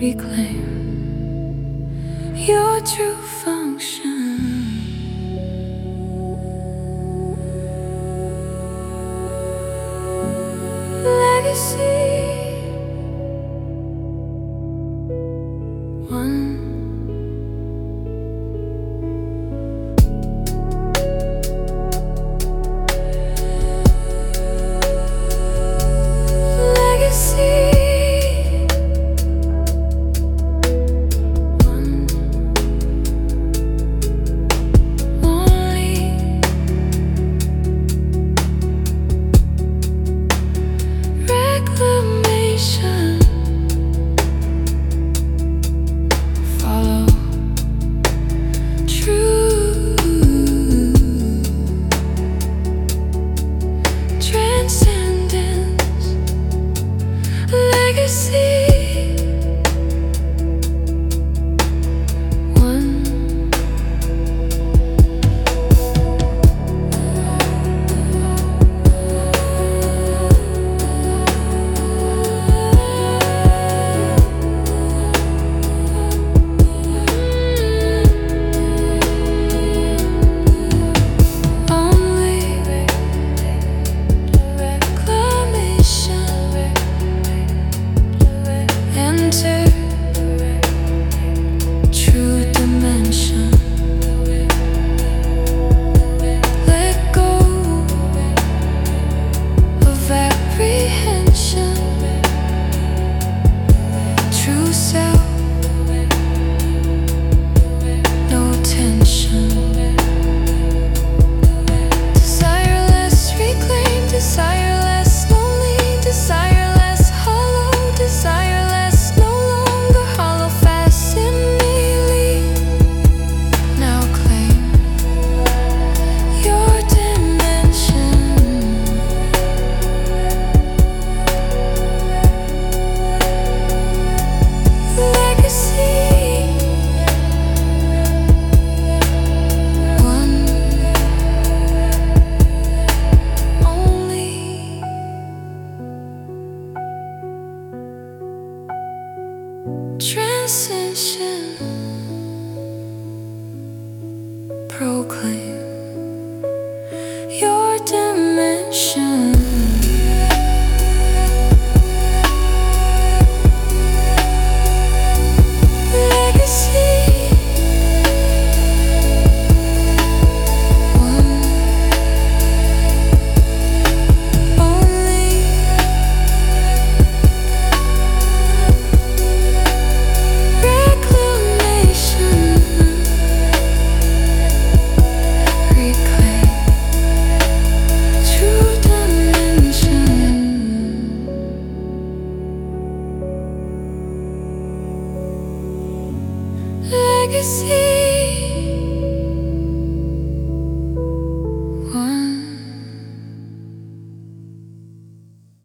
Reclaim your true function. Legacy. transition. Proclaim your dimension. legacy.